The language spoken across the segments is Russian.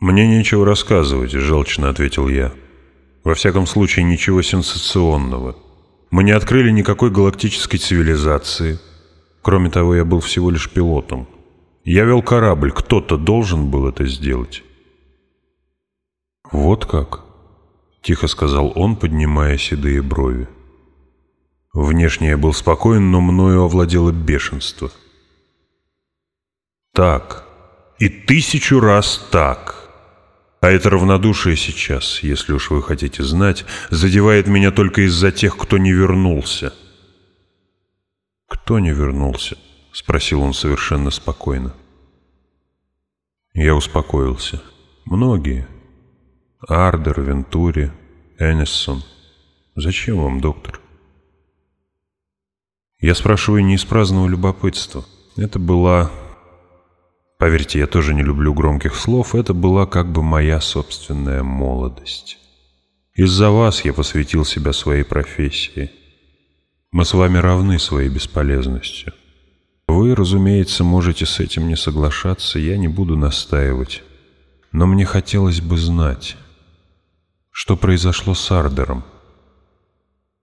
«Мне нечего рассказывать», — желчно ответил я. «Во всяком случае, ничего сенсационного. Мы не открыли никакой галактической цивилизации. Кроме того, я был всего лишь пилотом. Я вел корабль, кто-то должен был это сделать». «Вот как?» — тихо сказал он, поднимая седые брови. Внешне я был спокоен, но мною овладело бешенство. «Так. И тысячу раз так. А это равнодушие сейчас, если уж вы хотите знать, задевает меня только из-за тех, кто не вернулся. «Кто не вернулся?» — спросил он совершенно спокойно. Я успокоился. «Многие. Ардер, Вентури, Эннессон. Зачем вам, доктор?» Я спрашиваю не из праздного любопытства. Это была Поверьте, я тоже не люблю громких слов, это была как бы моя собственная молодость. Из-за вас я посвятил себя своей профессии. Мы с вами равны своей бесполезностью. Вы, разумеется, можете с этим не соглашаться, я не буду настаивать. Но мне хотелось бы знать, что произошло с Ардером.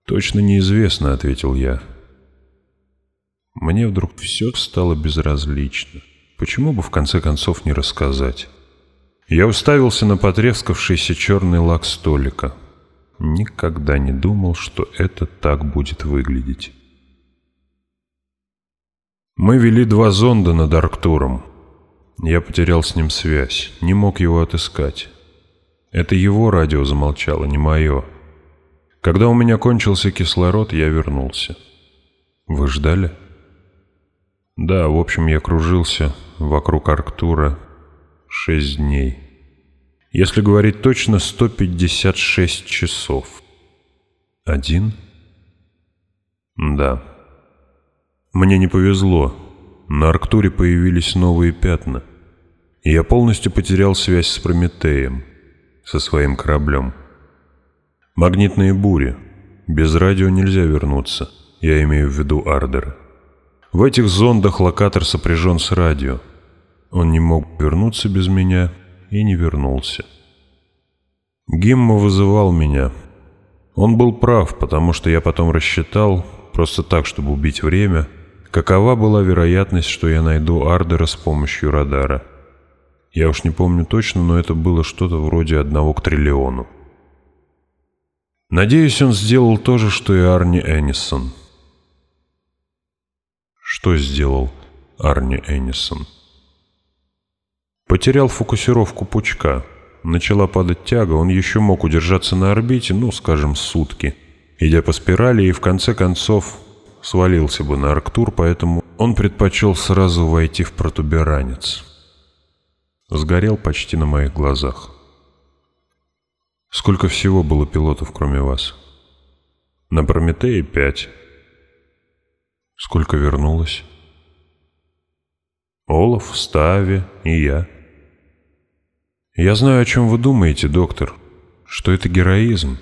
«Точно неизвестно», — ответил я. Мне вдруг все стало безразлично. Почему бы в конце концов не рассказать? Я уставился на потрескавшийся черный лак столика. Никогда не думал, что это так будет выглядеть. Мы вели два зонда над Арктуром. Я потерял с ним связь, не мог его отыскать. Это его радио замолчало, не мое. Когда у меня кончился кислород, я вернулся. Вы ждали? Да, в общем, я кружился, вокруг Арктура шесть дней. Если говорить точно, 156 часов. Один? Да. Мне не повезло. На Арктуре появились новые пятна. И я полностью потерял связь с Прометеем, со своим кораблем. Магнитные бури. Без радио нельзя вернуться. Я имею в виду Ардера. В этих зондах локатор сопряжен с радио. Он не мог вернуться без меня и не вернулся. Гимма вызывал меня. Он был прав, потому что я потом рассчитал, просто так, чтобы убить время, какова была вероятность, что я найду Ардера с помощью радара. Я уж не помню точно, но это было что-то вроде одного к триллиону. Надеюсь, он сделал то же, что и Арни Энисон. Что сделал Арни Энисон? Потерял фокусировку пучка. Начала падать тяга, он еще мог удержаться на орбите, ну, скажем, сутки. Идя по спирали и, в конце концов, свалился бы на Арктур, поэтому он предпочел сразу войти в протуберанец. Сгорел почти на моих глазах. Сколько всего было пилотов, кроме вас? На Прометее пять. Сколько вернулось? Олаф, Стави и я. Я знаю, о чем вы думаете, доктор. Что это героизм.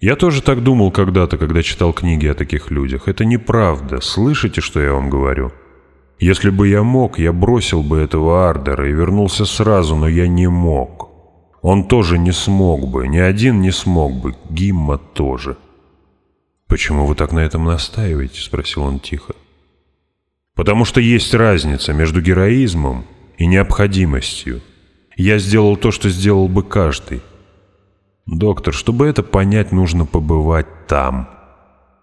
Я тоже так думал когда-то, когда читал книги о таких людях. Это неправда. Слышите, что я вам говорю? Если бы я мог, я бросил бы этого Ардера и вернулся сразу, но я не мог. Он тоже не смог бы, ни один не смог бы, Гимма тоже. «Почему вы так на этом настаиваете?» — спросил он тихо. «Потому что есть разница между героизмом и необходимостью. Я сделал то, что сделал бы каждый. Доктор, чтобы это понять, нужно побывать там.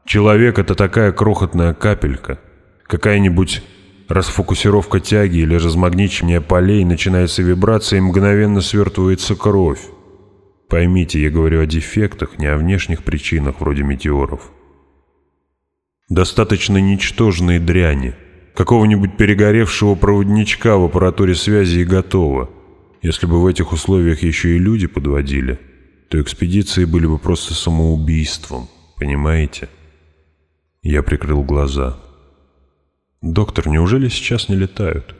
Человек — это такая крохотная капелька. Какая-нибудь расфокусировка тяги или размагничивание полей, начинается вибрация и мгновенно свертывается кровь. Поймите, я говорю о дефектах, не о внешних причинах вроде метеоров достаточно ничтожной дряни, какого-нибудь перегоревшего проводничка в аппаратуре связи и готово. Если бы в этих условиях еще и люди подводили, то экспедиции были бы просто самоубийством, понимаете? Я прикрыл глаза. «Доктор, неужели сейчас не летают?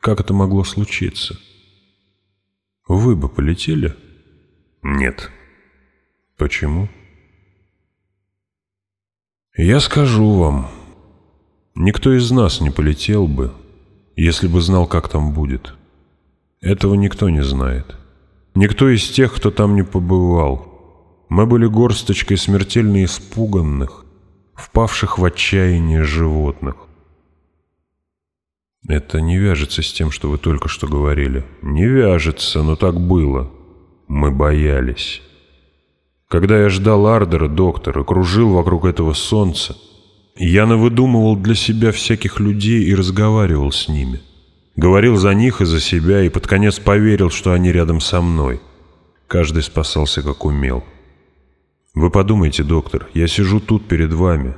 Как это могло случиться?» «Вы бы полетели?» «Нет». «Почему?» Я скажу вам, никто из нас не полетел бы, если бы знал, как там будет. Этого никто не знает. Никто из тех, кто там не побывал. Мы были горсточкой смертельно испуганных, впавших в отчаяние животных. Это не вяжется с тем, что вы только что говорили. Не вяжется, но так было. Мы боялись. Когда я ждал Ардера, доктор, и кружил вокруг этого солнца, я навыдумывал для себя всяких людей и разговаривал с ними. Говорил за них и за себя, и под конец поверил, что они рядом со мной. Каждый спасался, как умел. Вы подумайте, доктор, я сижу тут перед вами.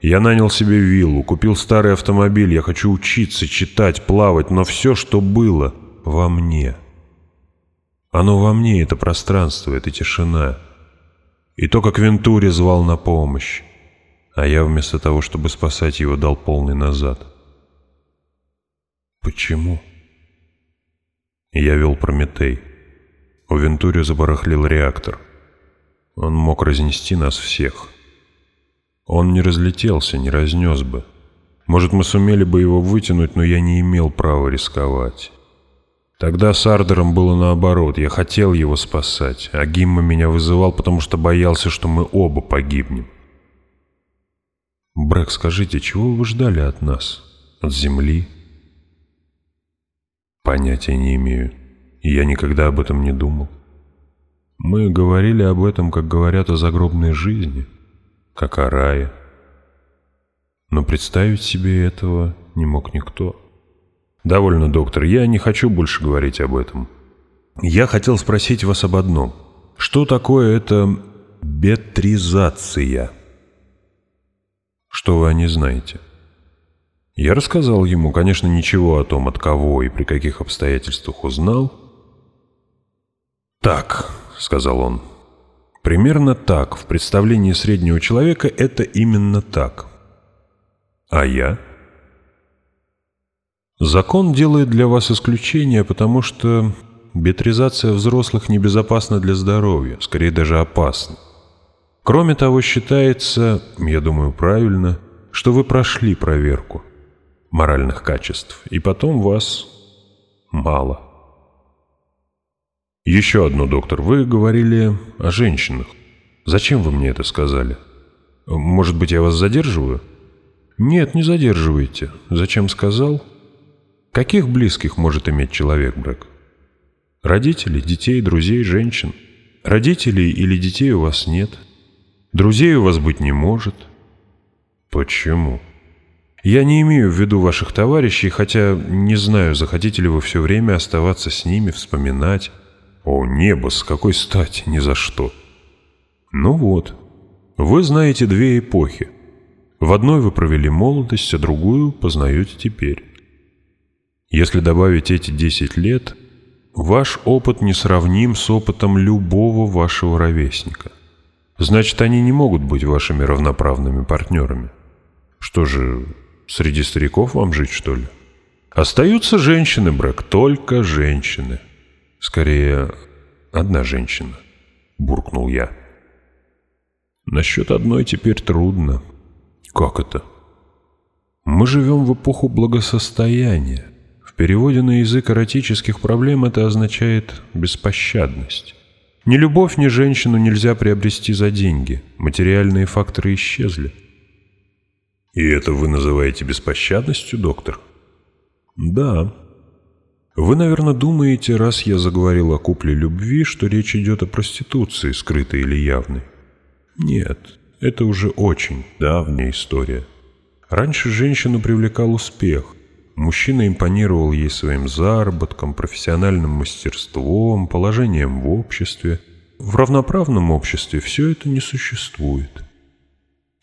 Я нанял себе виллу, купил старый автомобиль, я хочу учиться, читать, плавать, но все, что было, во мне. Оно во мне, это пространство, это тишина. И то, как Вентури звал на помощь. А я вместо того, чтобы спасать его, дал полный назад. Почему? Я вел Прометей. У Вентури забарахлил реактор. Он мог разнести нас всех. Он не разлетелся, не разнес бы. Может, мы сумели бы его вытянуть, но я не имел права рисковать. Тогда с Ардером было наоборот. Я хотел его спасать, а Гимма меня вызывал, потому что боялся, что мы оба погибнем. «Брэк, скажите, чего вы ждали от нас? От Земли?» «Понятия не имею. Я никогда об этом не думал. Мы говорили об этом, как говорят о загробной жизни, как о рае. Но представить себе этого не мог никто». «Довольно, доктор, я не хочу больше говорить об этом. Я хотел спросить вас об одном. Что такое это бетризация?» «Что вы о ней знаете?» Я рассказал ему, конечно, ничего о том, от кого и при каких обстоятельствах узнал. «Так», — сказал он, — «примерно так. В представлении среднего человека это именно так». «А я?» Закон делает для вас исключение, потому что битризация взрослых небезопасна для здоровья, скорее даже опасна. Кроме того, считается, я думаю правильно, что вы прошли проверку моральных качеств, и потом вас мало. Еще одно, доктор, вы говорили о женщинах. Зачем вы мне это сказали? Может быть, я вас задерживаю? Нет, не задерживайте. Зачем сказал? Каких близких может иметь человек, Брэк? Родителей, детей, друзей, женщин. Родителей или детей у вас нет. Друзей у вас быть не может. Почему? Я не имею в виду ваших товарищей, хотя не знаю, захотите ли вы все время оставаться с ними, вспоминать. О, небо, с какой стати, ни за что. Ну вот, вы знаете две эпохи. В одной вы провели молодость, а другую познаете теперь. Если добавить эти 10 лет, ваш опыт не сравним с опытом любого вашего ровесника. Значит, они не могут быть вашими равноправными партнерами. Что же, среди стариков вам жить, что ли? Остаются женщины, Брэк, только женщины. Скорее, одна женщина, буркнул я. Насчет одной теперь трудно. Как это? Мы живем в эпоху благосостояния переводе на язык эротических проблем это означает беспощадность. Ни любовь, ни женщину нельзя приобрести за деньги. Материальные факторы исчезли. И это вы называете беспощадностью, доктор? Да. Вы, наверное, думаете, раз я заговорил о купле любви, что речь идет о проституции, скрытой или явной. Нет, это уже очень давняя история. Раньше женщину привлекал успех, Мужчина импонировал ей своим заработком, профессиональным мастерством, положением в обществе. В равноправном обществе все это не существует.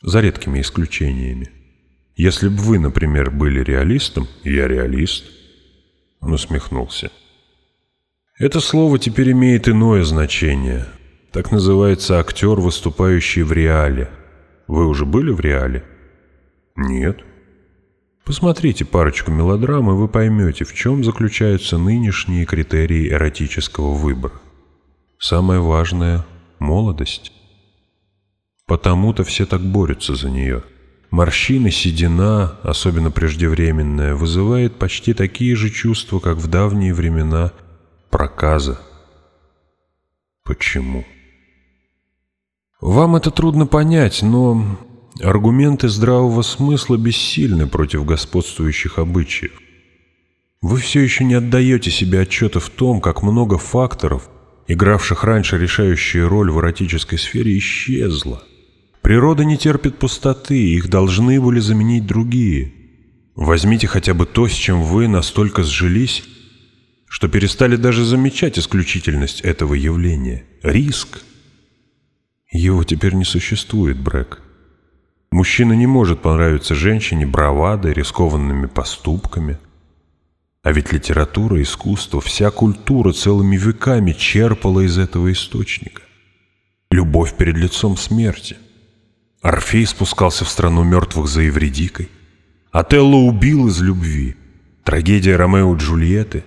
За редкими исключениями. Если бы вы, например, были реалистом, я реалист. Он усмехнулся. Это слово теперь имеет иное значение. Так называется актер, выступающий в реале. Вы уже были в реале? Нет. Посмотрите парочку мелодрам, и вы поймете, в чем заключаются нынешние критерии эротического выбора. Самое важное – молодость. Потому-то все так борются за нее. Морщины, седина, особенно преждевременная, вызывает почти такие же чувства, как в давние времена проказа. Почему? Вам это трудно понять, но Аргументы здравого смысла бессильны против господствующих обычаев. Вы все еще не отдаете себе отчета в том, как много факторов, игравших раньше решающую роль в эротической сфере, исчезло. Природа не терпит пустоты, их должны были заменить другие. Возьмите хотя бы то, с чем вы настолько сжились, что перестали даже замечать исключительность этого явления. Риск. Его теперь не существует, Брэк. Мужчина не может понравиться женщине бравадой, рискованными поступками. А ведь литература, искусство, вся культура целыми веками черпала из этого источника. Любовь перед лицом смерти. Орфей спускался в страну мертвых за Евредикой. Отелло убил из любви. Трагедия Ромео и Джульетты.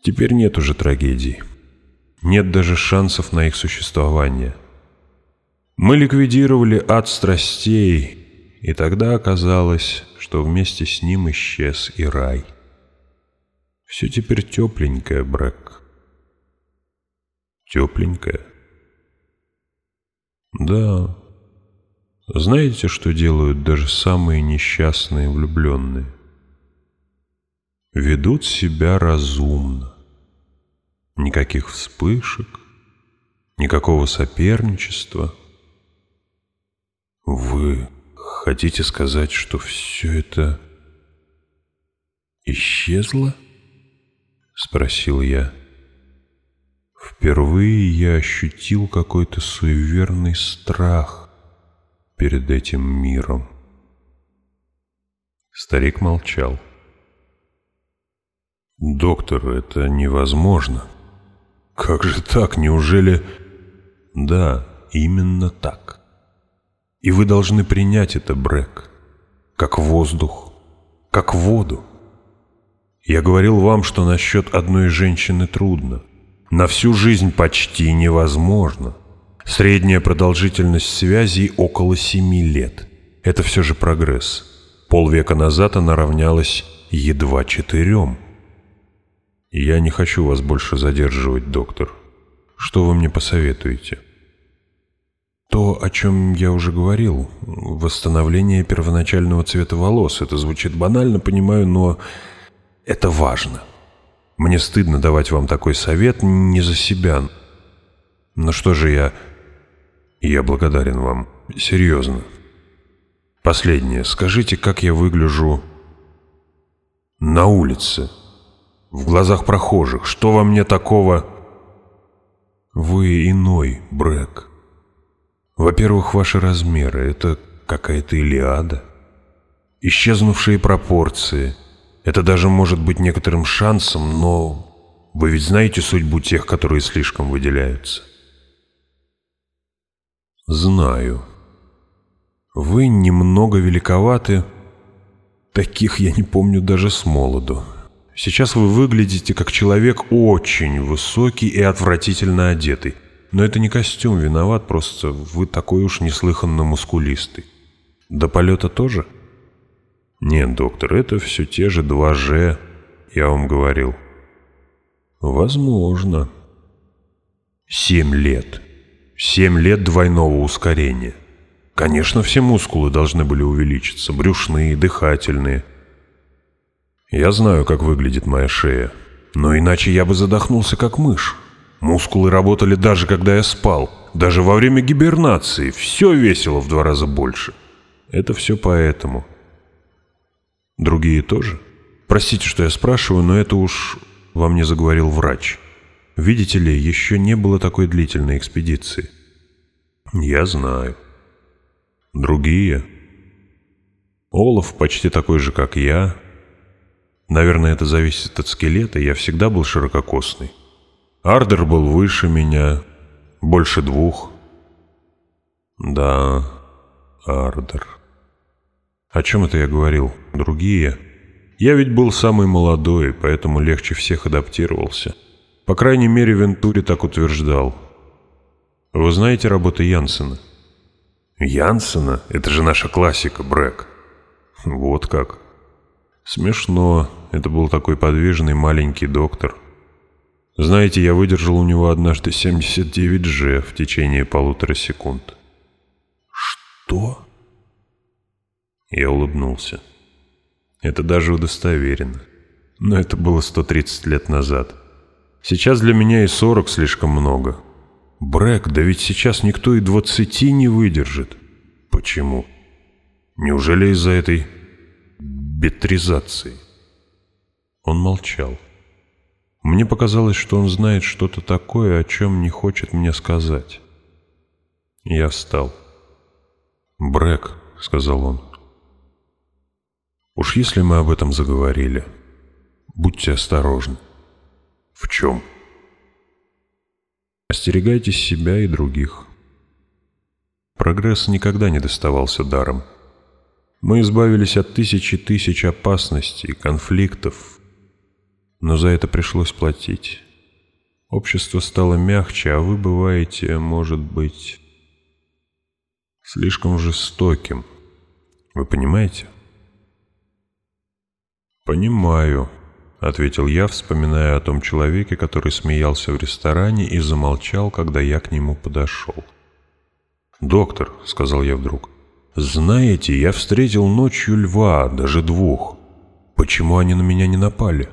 Теперь нет уже трагедий, Нет даже шансов на их существование – мы ликвидировали ад страстей, и тогда оказалось, что вместе с ним исчез и рай. Все теперь тепленькое, Брэк. Тепленькое? Да. Знаете, что делают даже самые несчастные влюбленные? Ведут себя разумно. Никаких вспышек, никакого соперничества — вы хотите сказать, что все это исчезло? Спросил я. Впервые я ощутил какой-то суеверный страх перед этим миром. Старик молчал. «Доктор, это невозможно. Как же так? Неужели...» «Да, именно так. И вы должны принять это, Брэк, как воздух, как воду. Я говорил вам, что насчет одной женщины трудно. На всю жизнь почти невозможно. Средняя продолжительность связей около семи лет. Это все же прогресс. Полвека назад она равнялась едва четырем. Я не хочу вас больше задерживать, доктор. Что вы мне посоветуете?» То, о чем я уже говорил, восстановление первоначального цвета волос. Это звучит банально, понимаю, но это важно. Мне стыдно давать вам такой совет не за себя. Но что же я... Я благодарен вам. Серьезно. Последнее. Скажите, как я выгляжу на улице, в глазах прохожих. Что во мне такого? Вы иной, Брэк. Во-первых, ваши размеры — это какая-то Илиада. Исчезнувшие пропорции — это даже может быть некоторым шансом, но вы ведь знаете судьбу тех, которые слишком выделяются? Знаю. Вы немного великоваты. Таких я не помню даже с молоду. Сейчас вы выглядите как человек очень высокий и отвратительно одетый. Но это не костюм виноват, просто вы такой уж неслыханно мускулистый. До полета тоже? Нет, доктор, это все те же два G. я вам говорил. Возможно. Семь лет. Семь лет двойного ускорения. Конечно, все мускулы должны были увеличиться, брюшные, дыхательные. Я знаю, как выглядит моя шея, но иначе я бы задохнулся, как мышь. Мускулы работали даже когда я спал, даже во время гибернации. Все весело в два раза больше. Это все поэтому. Другие тоже? Простите, что я спрашиваю, но это уж во мне заговорил врач. Видите ли, еще не было такой длительной экспедиции. Я знаю. Другие? Олаф почти такой же, как я. Наверное, это зависит от скелета, я всегда был ширококосный. Ардер был выше меня, больше двух. Да, Ардер. О чем это я говорил? Другие? Я ведь был самый молодой, поэтому легче всех адаптировался. По крайней мере, Вентури так утверждал. Вы знаете работы Янсена? Янсена? Это же наша классика, Брэк. Вот как. Смешно. Это был такой подвижный маленький доктор. Знаете, я выдержал у него однажды 79 же в течение полутора секунд. Что? Я улыбнулся. Это даже удостоверено. Но это было 130 лет назад. Сейчас для меня и 40 слишком много. Брэк, да ведь сейчас никто и 20 не выдержит. Почему? Неужели из-за этой бетризации? Он молчал. Мне показалось, что он знает что-то такое, о чем не хочет мне сказать. Я встал. «Брэк», — сказал он. «Уж если мы об этом заговорили, будьте осторожны». «В чем?» «Остерегайтесь себя и других». Прогресс никогда не доставался даром. Мы избавились от тысячи тысяч опасностей, конфликтов, но за это пришлось платить. Общество стало мягче, а вы бываете, может быть, слишком жестоким. Вы понимаете? «Понимаю», — ответил я, вспоминая о том человеке, который смеялся в ресторане и замолчал, когда я к нему подошел. «Доктор», — сказал я вдруг, — «знаете, я встретил ночью льва, даже двух. Почему они на меня не напали?»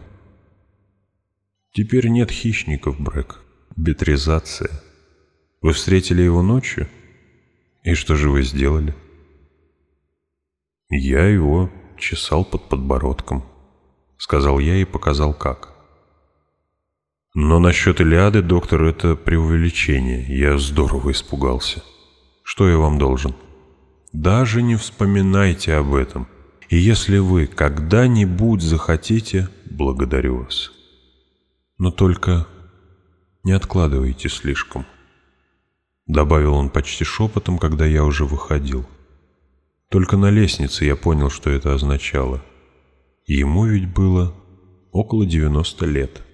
Теперь нет хищников, Брэк. Бетризация. Вы встретили его ночью? И что же вы сделали? Я его чесал под подбородком. Сказал я и показал как. Но насчет Илиады, доктор, это преувеличение. Я здорово испугался. Что я вам должен? Даже не вспоминайте об этом. И если вы когда-нибудь захотите, благодарю вас. Но только не откладывайте слишком. Добавил он почти шепотом, когда я уже выходил. Только на лестнице я понял, что это означало. Ему ведь было около 90 лет. —